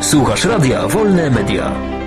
Słuchasz Radia Wolne Media.